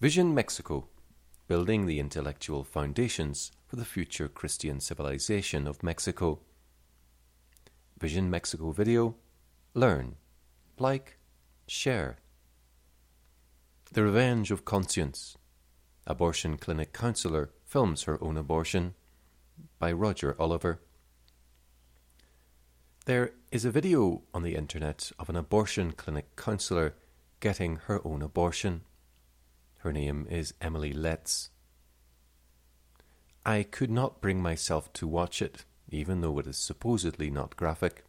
Vision Mexico Building the Intellectual Foundations for the Future Christian Civilization of Mexico. Vision Mexico video Learn, like, share. The Revenge of Conscience. Abortion clinic counselor films her own abortion by Roger Oliver. There is a video on the internet of an abortion clinic counselor getting her own abortion. Her name is Emily Letts. I could not bring myself to watch it, even though it is supposedly not graphic.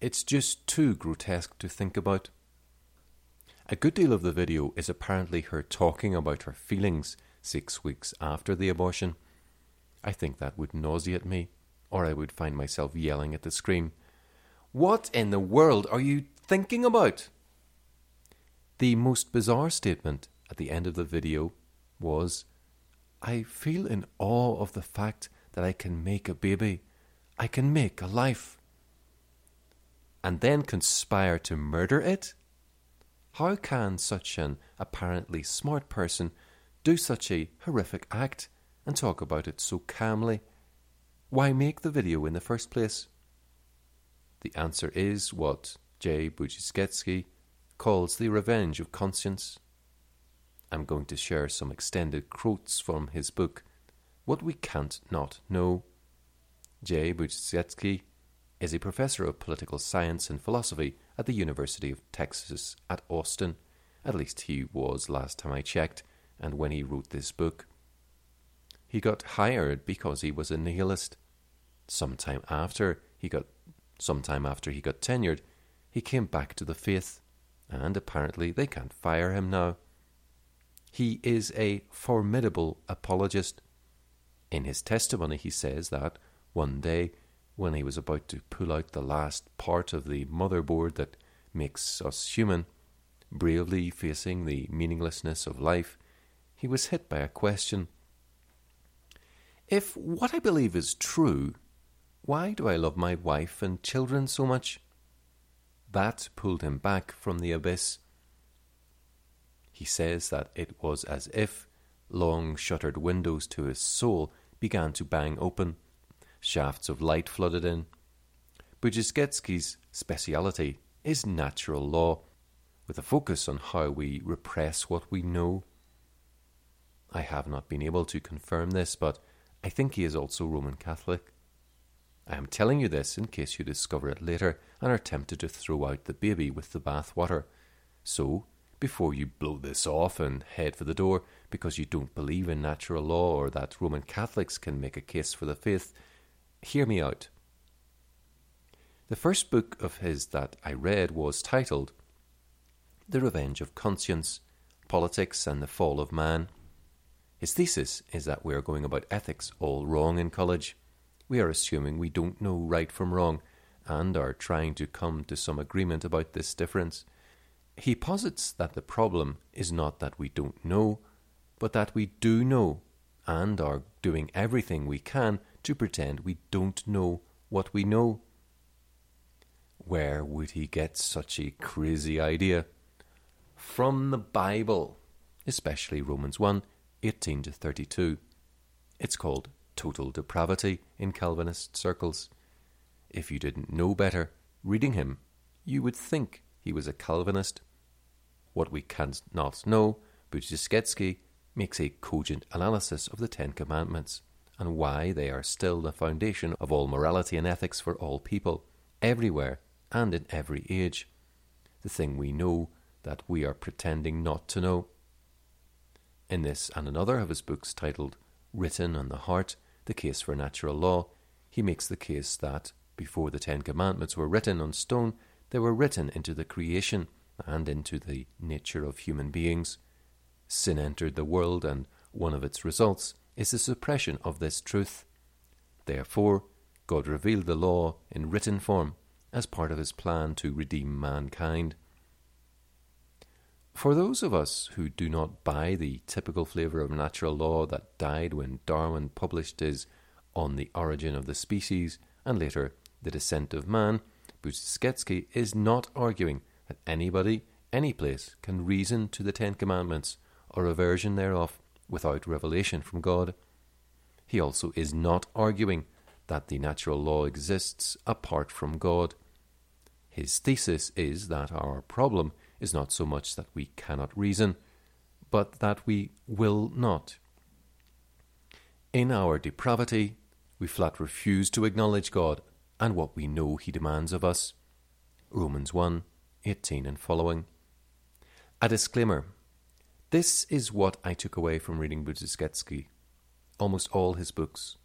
It's just too grotesque to think about. A good deal of the video is apparently her talking about her feelings six weeks after the abortion. I think that would nauseate me, or I would find myself yelling at the screen. What in the world are you thinking about? The most bizarre statement at the end of the video was I feel in awe of the fact that I can make a baby. I can make a life. And then conspire to murder it? How can such an apparently smart person do such a horrific act and talk about it so calmly? Why make the video in the first place? The answer is what J. Budziszewski calls the revenge of conscience. I'm going to share some extended quotes from his book, What We Can't Not Know. J. Budziszewski is a professor of political science and philosophy at the University of Texas at Austin. At least he was last time I checked, and when he wrote this book. He got hired because he was a nihilist. Sometime after he got sometime after he got tenured, he came back to the faith, and apparently they can't fire him now. He is a formidable apologist. In his testimony, he says that one day, when he was about to pull out the last part of the motherboard that makes us human, bravely facing the meaninglessness of life, he was hit by a question. If what I believe is true, why do I love my wife and children so much? That pulled him back from the abyss he says that it was as if long shuttered windows to his soul began to bang open, shafts of light flooded in. Budziszewski's speciality is natural law, with a focus on how we repress what we know. I have not been able to confirm this, but I think he is also Roman Catholic. I am telling you this in case you discover it later and are tempted to throw out the baby with the bath water. So, before you blow this off and head for the door because you don't believe in natural law or that Roman Catholics can make a case for the faith, hear me out. The first book of his that I read was titled The Revenge of Conscience Politics and the Fall of Man. His thesis is that we are going about ethics all wrong in college. We are assuming we don't know right from wrong and are trying to come to some agreement about this difference. He posits that the problem is not that we don't know, but that we do know and are doing everything we can to pretend we don't know what we know. Where would he get such a crazy idea? From the Bible, especially Romans 1 18 to 32. It's called total depravity in Calvinist circles. If you didn't know better, reading him, you would think he was a Calvinist. What we cannot know, Budziszewski makes a cogent analysis of the Ten Commandments and why they are still the foundation of all morality and ethics for all people, everywhere and in every age. The thing we know that we are pretending not to know. In this and another of his books titled Written on the Heart The Case for Natural Law, he makes the case that, before the Ten Commandments were written on stone, they were written into the creation and into the nature of human beings. Sin entered the world, and one of its results is the suppression of this truth. Therefore, God revealed the law in written form as part of his plan to redeem mankind. For those of us who do not buy the typical flavour of natural law that died when Darwin published his On the Origin of the Species and later The Descent of Man, Budziszewski is not arguing that anybody, any place, can reason to the Ten Commandments or a version thereof without revelation from God. He also is not arguing that the natural law exists apart from God. His thesis is that our problem is not so much that we cannot reason, but that we will not. In our depravity, we flat refuse to acknowledge God and what we know He demands of us. Romans 1 18 and following. A disclaimer this is what I took away from reading Budziszewski. Almost all his books.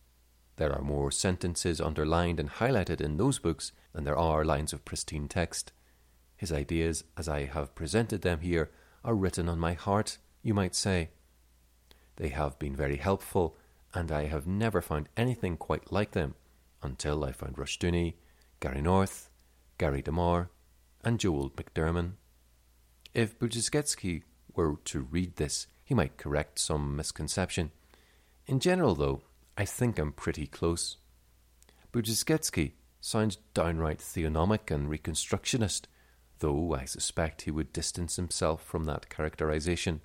There are more sentences underlined and highlighted in those books than there are lines of pristine text. His ideas, as I have presented them here, are written on my heart, you might say. They have been very helpful, and I have never found anything quite like them until I found Rushdoony, Gary North, Gary DeMar, and Joel McDurmon. If Budziszewski were to read this, he might correct some misconception. In general, though, I think I'm pretty close. Budziszewski sounds downright theonomic and reconstructionist, though I suspect he would distance himself from that characterization.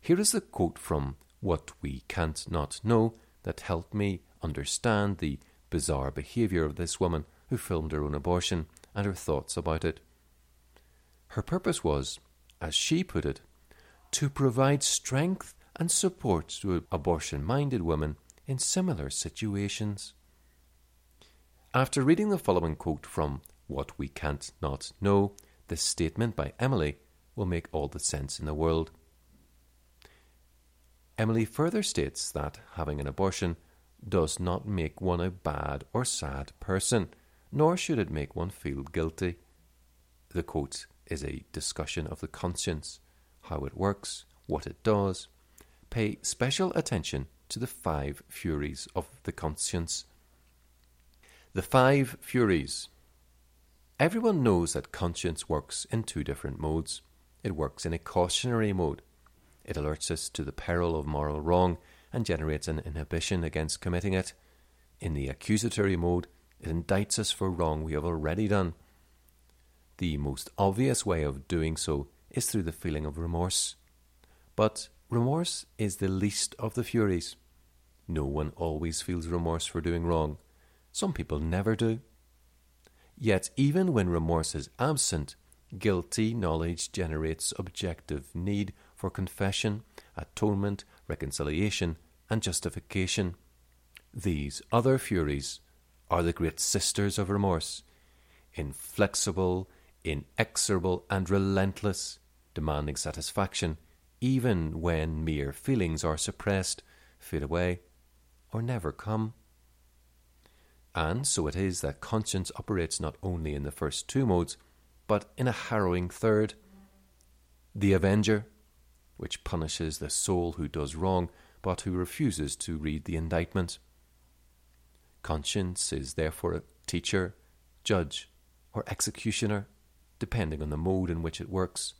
Here is the quote from What We Can't Not Know that helped me understand the bizarre behaviour of this woman who filmed her own abortion and her thoughts about it. Her purpose was as she put it, to provide strength and support to abortion minded women in similar situations. After reading the following quote from What We Can't Not Know, this statement by Emily will make all the sense in the world. Emily further states that having an abortion does not make one a bad or sad person, nor should it make one feel guilty. The quote is a discussion of the conscience, how it works, what it does. Pay special attention to the five furies of the conscience. The five furies. Everyone knows that conscience works in two different modes. It works in a cautionary mode. It alerts us to the peril of moral wrong and generates an inhibition against committing it. In the accusatory mode, it indicts us for wrong we have already done the most obvious way of doing so is through the feeling of remorse. But remorse is the least of the furies. No one always feels remorse for doing wrong. Some people never do. Yet, even when remorse is absent, guilty knowledge generates objective need for confession, atonement, reconciliation, and justification. These other furies are the great sisters of remorse, inflexible, inexorable and relentless, demanding satisfaction, even when mere feelings are suppressed, fade away, or never come. And so it is that conscience operates not only in the first two modes, but in a harrowing third. The avenger, which punishes the soul who does wrong, but who refuses to read the indictment. Conscience is therefore a teacher, judge, or executioner depending on the mode in which it works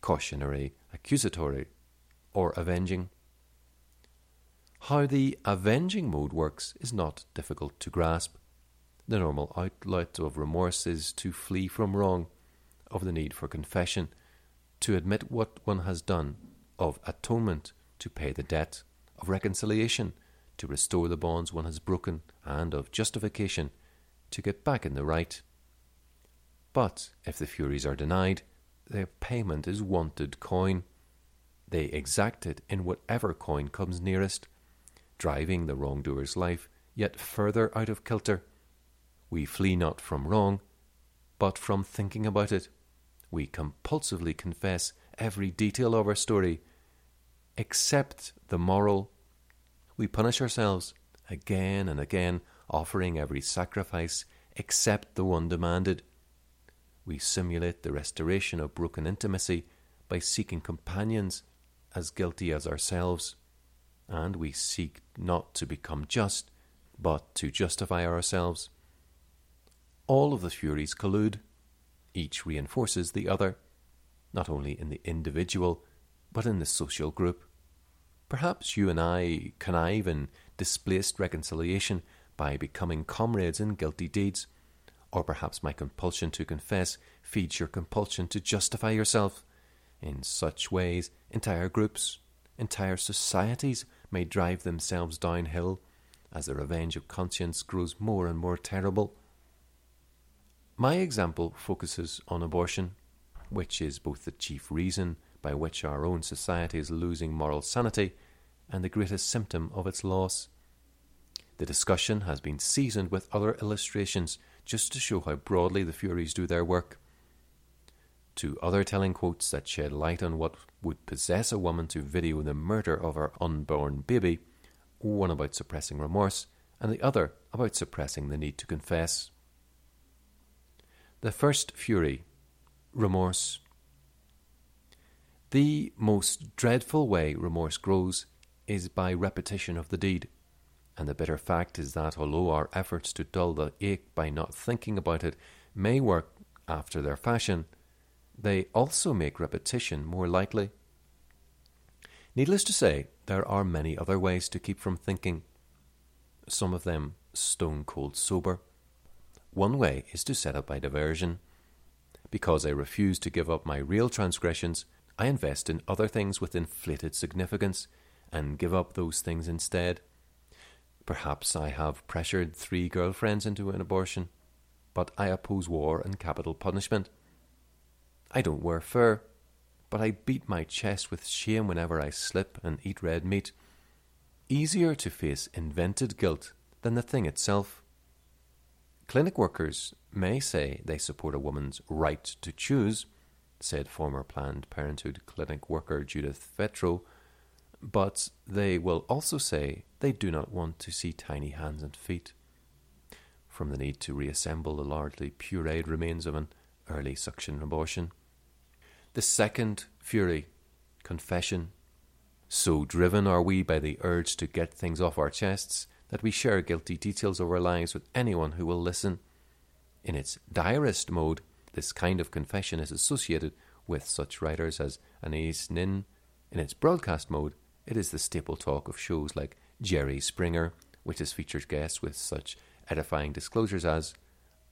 cautionary, accusatory, or avenging. How the avenging mode works is not difficult to grasp. The normal outlet of remorse is to flee from wrong, of the need for confession, to admit what one has done, of atonement, to pay the debt, of reconciliation, to restore the bonds one has broken, and of justification, to get back in the right. But if the Furies are denied, their payment is wanted coin. They exact it in whatever coin comes nearest, driving the wrongdoer's life yet further out of kilter. We flee not from wrong, but from thinking about it. We compulsively confess every detail of our story, except the moral. We punish ourselves again and again, offering every sacrifice except the one demanded we simulate the restoration of broken intimacy by seeking companions as guilty as ourselves, and we seek not to become just, but to justify ourselves. All of the Furies collude, each reinforces the other, not only in the individual, but in the social group. Perhaps you and I connive in displaced reconciliation by becoming comrades in guilty deeds or perhaps my compulsion to confess feeds your compulsion to justify yourself. In such ways, Entire groups, entire societies may drive themselves downhill as the revenge of conscience grows more and more terrible. My example focuses on abortion, which is both the chief reason by which our own society is losing moral sanity and the greatest symptom of its loss. The discussion has been seasoned with other illustrations just to show how broadly the Furies do their work. To other telling quotes that shed light on what would possess a woman to video the murder of her unborn baby, one about suppressing remorse, and the other about suppressing the need to confess. The first fury, remorse. The most dreadful way remorse grows is by repetition of the deed. And the bitter fact is that although our efforts to dull the ache by not thinking about it may work after their fashion, they also make repetition more likely. Needless to say, there are many other ways to keep from thinking, some of them stone cold sober. One way is to set up my diversion. Because I refuse to give up my real transgressions, I invest in other things with inflated significance and give up those things instead. Perhaps I have pressured three girlfriends into an abortion, but I oppose war and capital punishment. I don't wear fur, but I beat my chest with shame whenever I slip and eat red meat. Easier to face invented guilt than the thing itself. Clinic workers may say they support a woman's right to choose, said former Planned Parenthood clinic worker Judith Fetrow, but they will also say they do not want to see tiny hands and feet. From the need to reassemble the largely pureed remains of an early suction abortion. The second fury, confession. So driven are we by the urge to get things off our chests that we share guilty details of our lives with anyone who will listen. In its diarist mode, this kind of confession is associated with such writers as Anais Nin. In its broadcast mode, it is the staple talk of shows like Jerry Springer, which has featured guests with such edifying disclosures as,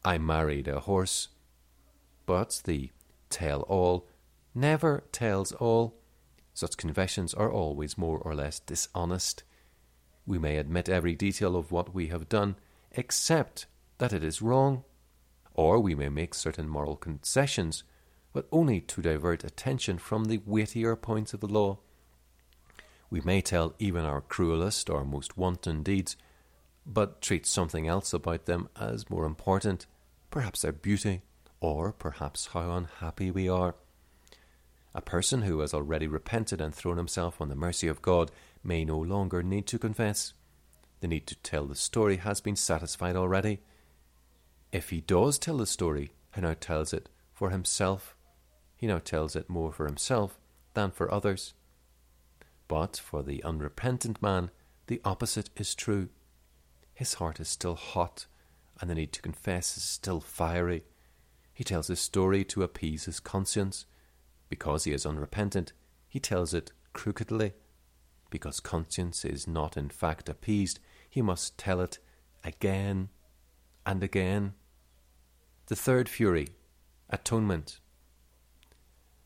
I married a horse. But the tell all never tells all. Such confessions are always more or less dishonest. We may admit every detail of what we have done, except that it is wrong. Or we may make certain moral concessions, but only to divert attention from the weightier points of the law. We may tell even our cruelest or most wanton deeds, but treat something else about them as more important, perhaps their beauty, or perhaps how unhappy we are. A person who has already repented and thrown himself on the mercy of God may no longer need to confess. The need to tell the story has been satisfied already. If he does tell the story, he now tells it for himself. He now tells it more for himself than for others. But for the unrepentant man, the opposite is true. His heart is still hot, and the need to confess is still fiery. He tells his story to appease his conscience. Because he is unrepentant, he tells it crookedly. Because conscience is not in fact appeased, he must tell it again and again. The third fury, atonement.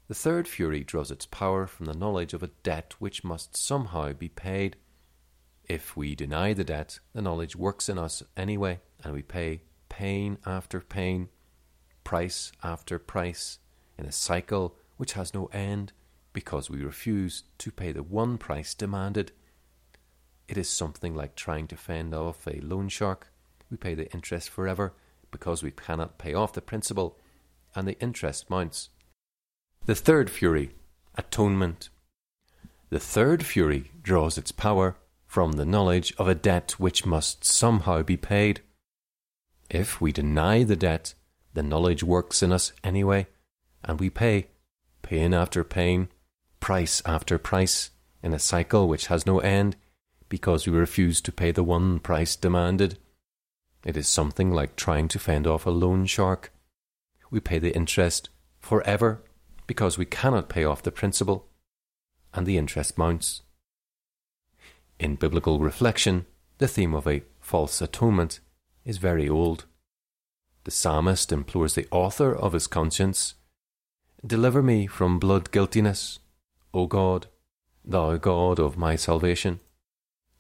The third fury draws its power from the knowledge of a debt which must somehow be paid. If we deny the debt, the knowledge works in us anyway, and we pay pain after pain, price after price, in a cycle which has no end, because we refuse to pay the one price demanded. It is something like trying to fend off a loan shark. We pay the interest forever because we cannot pay off the principal, and the interest mounts the third fury, atonement. The third fury draws its power from the knowledge of a debt which must somehow be paid. If we deny the debt, the knowledge works in us anyway, and we pay, pain after pain, price after price, in a cycle which has no end, because we refuse to pay the one price demanded. It is something like trying to fend off a loan shark. We pay the interest forever because we cannot pay off the principal, and the interest mounts. In biblical reflection, the theme of a false atonement is very old. The psalmist implores the author of his conscience Deliver me from blood guiltiness, O God, thou God of my salvation,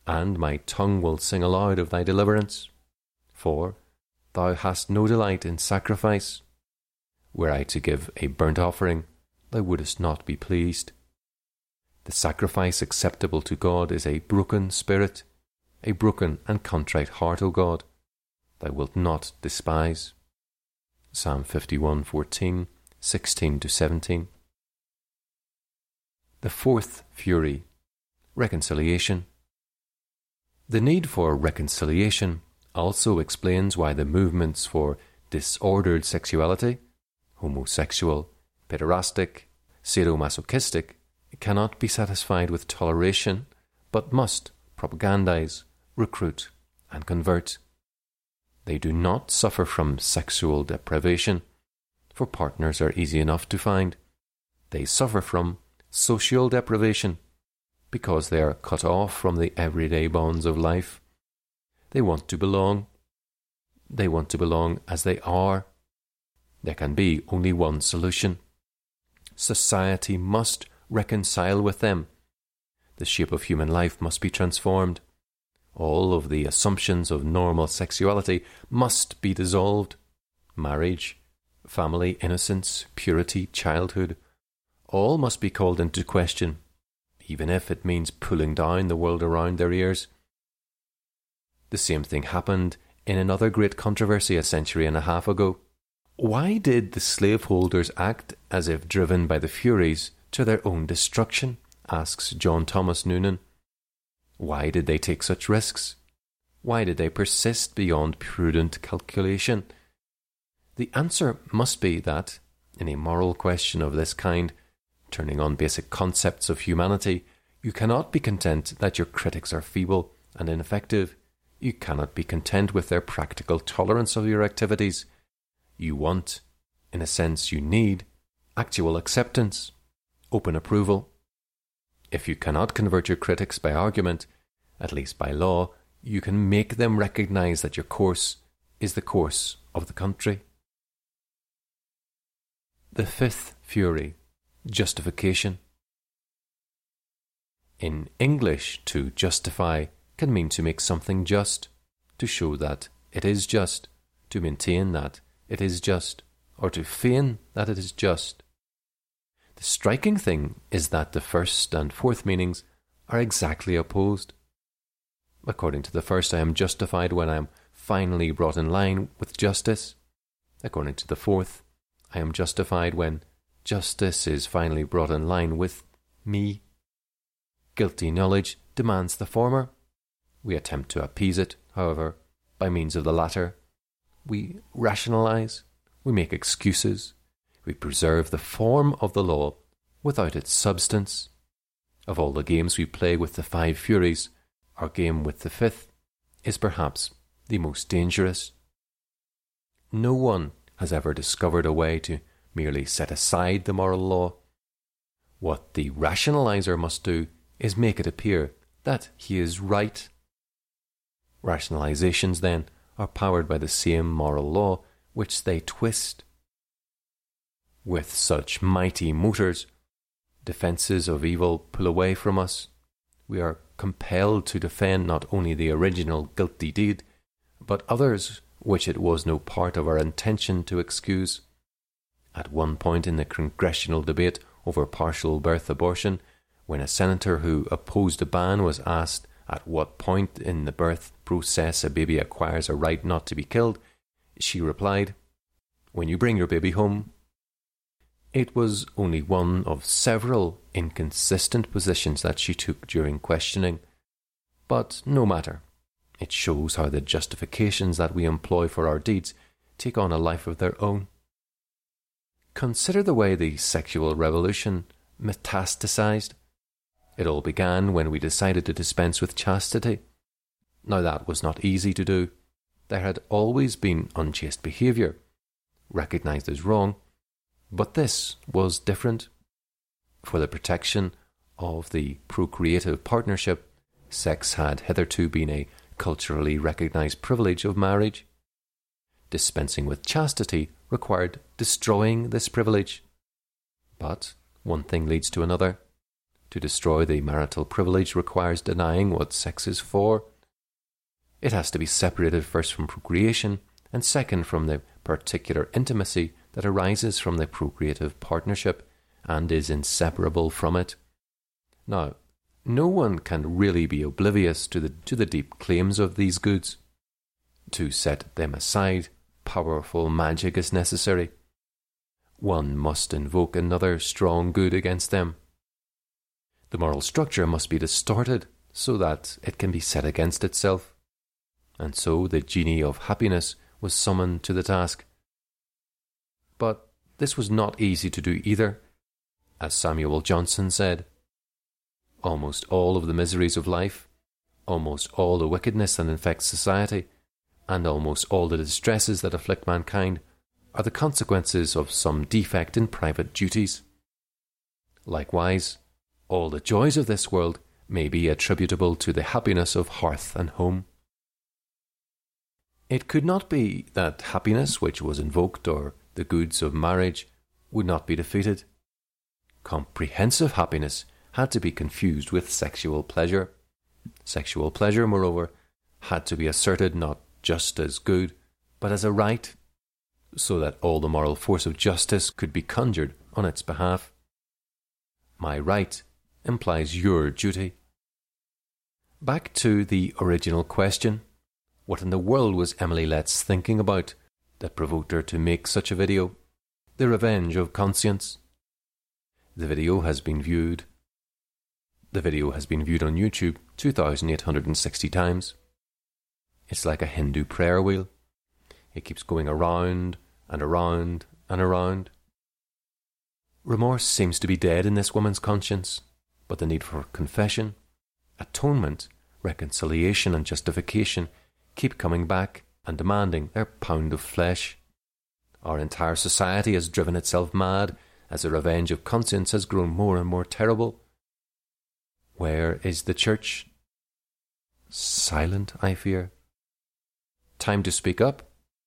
and my tongue will sing aloud of thy deliverance. For thou hast no delight in sacrifice. Were I to give a burnt offering, thou wouldest not be pleased. The sacrifice acceptable to God is a broken spirit, a broken and contrite heart, O God, thou wilt not despise. Psalm 51 14, 16 to 17. The fourth fury, reconciliation. The need for reconciliation also explains why the movements for disordered sexuality, homosexual, pederastic, sadomasochistic, cannot be satisfied with toleration, but must propagandize, recruit, and convert. They do not suffer from sexual deprivation, for partners are easy enough to find. They suffer from social deprivation, because they are cut off from the everyday bonds of life. They want to belong. They want to belong as they are. There can be only one solution. Society must reconcile with them. The shape of human life must be transformed. All of the assumptions of normal sexuality must be dissolved. Marriage, family, innocence, purity, childhood, all must be called into question, even if it means pulling down the world around their ears. The same thing happened in another great controversy a century and a half ago. Why did the slaveholders act as if driven by the Furies to their own destruction? asks John Thomas Noonan. Why did they take such risks? Why did they persist beyond prudent calculation? The answer must be that, in a moral question of this kind, turning on basic concepts of humanity, you cannot be content that your critics are feeble and ineffective. You cannot be content with their practical tolerance of your activities. You want, in a sense, you need, actual acceptance open approval. If you cannot convert your critics by argument, at least by law, you can make them recognize that your course is the course of the country. The fifth fury, justification. In English, to justify can mean to make something just, to show that it is just, to maintain that it is just, or to feign that it is just. The striking thing is that the first and fourth meanings are exactly opposed. According to the first, I am justified when I am finally brought in line with justice. According to the fourth, I am justified when justice is finally brought in line with me. Guilty knowledge demands the former. We attempt to appease it, however, by means of the latter. We rationalize, we make excuses, we preserve the form of the law without its substance. Of all the games we play with the five Furies, our game with the fifth is perhaps the most dangerous. No one has ever discovered a way to merely set aside the moral law. What the rationalizer must do is make it appear that he is right. Rationalizations, then, are powered by the same moral law which they twist. With such mighty motors, defences of evil pull away from us. We are compelled to defend not only the original guilty deed, but others which it was no part of our intention to excuse. At one point in the congressional debate over partial birth abortion, when a senator who opposed a ban was asked at what point in the birth process a baby acquires a right not to be killed, she replied, When you bring your baby home, it was only one of several inconsistent positions that she took during questioning. But no matter. It shows how the justifications that we employ for our deeds take on a life of their own. Consider the way the sexual revolution metastasized. It all began when we decided to dispense with chastity. Now, that was not easy to do. There had always been unchaste behaviour, recognized as wrong, but this was different. For the protection of the procreative partnership, sex had hitherto been a culturally recognized privilege of marriage. Dispensing with chastity required destroying this privilege. But one thing leads to another. To destroy the marital privilege requires denying what sex is for. It has to be separated first from procreation, and second from the particular intimacy that arises from the procreative partnership and is inseparable from it. Now, no one can really be oblivious to the, to the deep claims of these goods. To set them aside, powerful magic is necessary. One must invoke another strong good against them. The moral structure must be distorted so that it can be set against itself. And so the genie of happiness was summoned to the task. But this was not easy to do either. As Samuel Johnson said, almost all of the miseries of life, almost all the wickedness that infects society, and almost all the distresses that afflict mankind are the consequences of some defect in private duties. Likewise, all the joys of this world may be attributable to the happiness of hearth and home. It could not be that happiness which was invoked or the goods of marriage would not be defeated. Comprehensive happiness had to be confused with sexual pleasure. Sexual pleasure, moreover, had to be asserted not just as good, but as a right, so that all the moral force of justice could be conjured on its behalf. My right implies your duty. Back to the original question what in the world was Emily Letts thinking about that provoked her to make such a video? The revenge of conscience. The video has been viewed the video has been viewed on YouTube 2,860 times. It's like a Hindu prayer wheel. It keeps going around and around and around. Remorse seems to be dead in this woman's conscience, but the need for confession, atonement, reconciliation, and justification keep coming back and demanding their pound of flesh. Our entire society has driven itself mad as the revenge of conscience has grown more and more terrible. Where is the church? Silent, I fear. Time to speak up